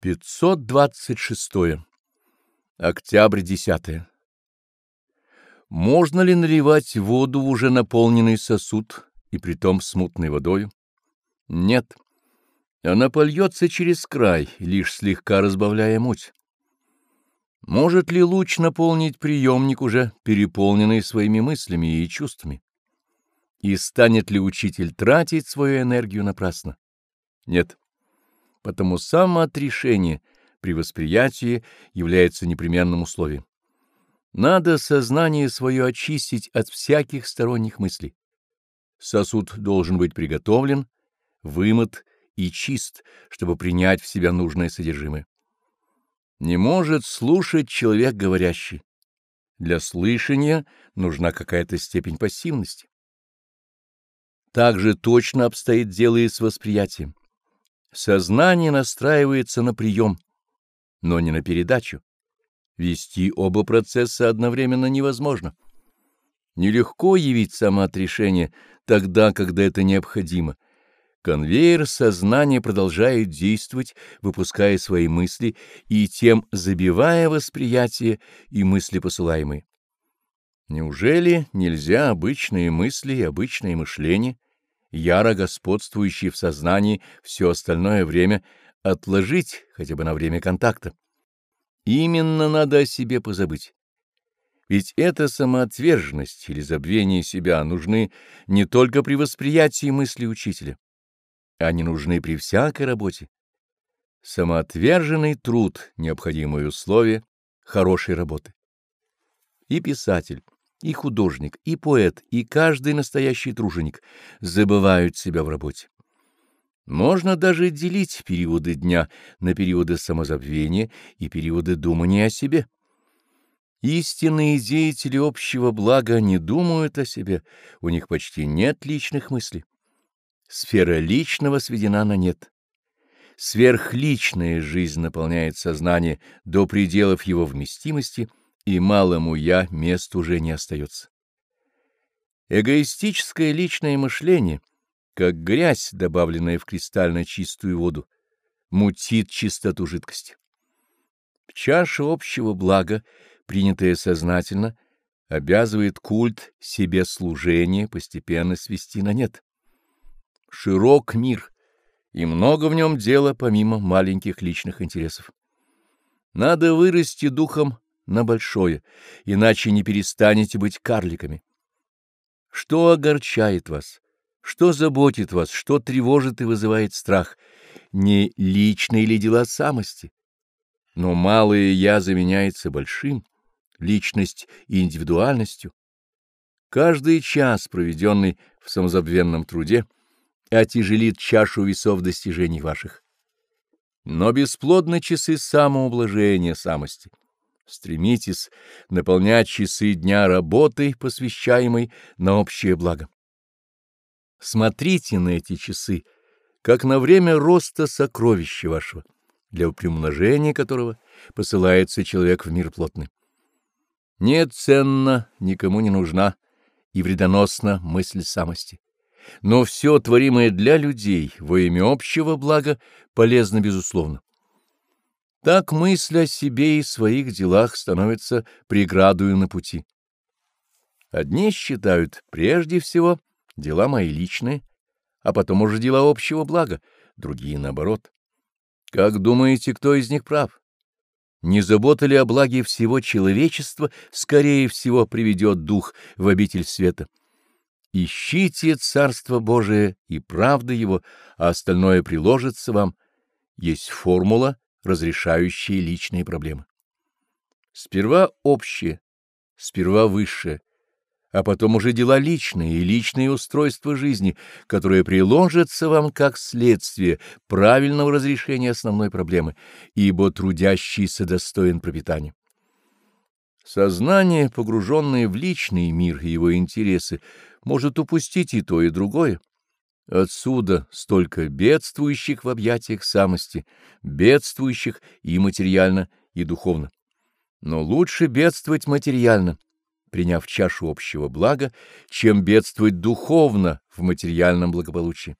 526. Октябрь 10. Можно ли наливать воду в уже наполненный сосуд, и притом смутной водою? Нет. Она польется через край, лишь слегка разбавляя муть. Может ли луч наполнить приемник, уже переполненный своими мыслями и чувствами? И станет ли учитель тратить свою энергию напрасно? Нет. Потому самоотрешение при восприятии является непременным условием. Надо сознание свое очистить от всяких сторонних мыслей. Сосуд должен быть приготовлен, вымыт и чист, чтобы принять в себя нужное содержимое. Не может слушать человек говорящий. Для слышания нужна какая-то степень пассивности. Так же точно обстоит дело и с восприятием. Сознание настраивается на прием, но не на передачу. Вести оба процесса одновременно невозможно. Нелегко явить самоотрешение тогда, когда это необходимо. Конвейер сознания продолжает действовать, выпуская свои мысли и тем забивая восприятие и мысли посылаемые. Неужели нельзя обычные мысли и обычное мышление яро господствующий в сознании все остальное время, отложить хотя бы на время контакта. Именно надо о себе позабыть. Ведь эта самоотверженность или забвение себя нужны не только при восприятии мысли учителя. Они нужны при всякой работе. Самоотверженный труд — необходимое условие хорошей работы. И писатель, и художник, и поэт, и каждый настоящий труженик забывают себя в работе. Можно даже делить периоды дня на периоды самозабвения и периоды думания о себе. Истинные деятели общего блага не думают о себе, у них почти нет личных мыслей. Сфера личного сведена на нет. Сверхличная жизнь наполняет сознание до пределов его вместимости — и малому «я» мест уже не остается. Эгоистическое личное мышление, как грязь, добавленная в кристально чистую воду, мутит чистоту жидкости. Чаша общего блага, принятая сознательно, обязывает культ себе служения постепенно свести на нет. Широк мир, и много в нем дела помимо маленьких личных интересов. Надо вырасти духом на большое, иначе не перестанете быть карликами. Что огорчает вас? Что заботит вас? Что тревожит и вызывает страх? Не личные ли дела самости? Но малое «я» заменяется большим, личность и индивидуальностью. Каждый час, проведенный в самозабвенном труде, отяжелит чашу весов достижений ваших. Но бесплодны часы самоублажения самости. Стремитесь наполнять часы дня работой, посвящаемой на общее благо. Смотрите на эти часы, как на время роста сокровища вашего, для приумножения которого посылается человек в мир плотный. Нет ценна, никому не нужна и вредоносна мысль самости. Но все творимое для людей во имя общего блага полезно безусловно. Так мысль о себе и своих делах становится преградою на пути. Одни считают прежде всего дела мои личные, а потом уже дела общего блага, другие наоборот. Как думаете, кто из них прав? Не забота ли о благе всего человечества, скорее всего, приведет дух в обитель света? Ищите Царство Божие и правды Его, а остальное приложится вам. Есть формула — разрешающие личные проблемы. Сперва общее, сперва высшее, а потом уже дела личные и личные устройства жизни, которые приложатся вам как следствие правильного разрешения основной проблемы, ибо трудящийся достоин пропитания. Сознание, погруженное в личный мир и его интересы, может упустить и то, и другое. Отсюда столько бедствующих в объятиях самости, бедствующих и материально, и духовно. Но лучше бедствовать материально, приняв чашу общего блага, чем бедствовать духовно в материальном благополучии.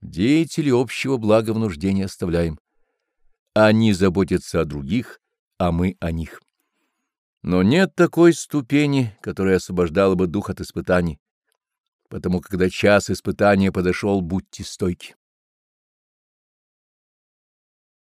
Деятели общего блага в нужде не оставляем. Они заботятся о других, а мы о них. Но нет такой ступени, которая освобождала бы дух от испытаний. Потому когда час испытания подошел, будьте стойки.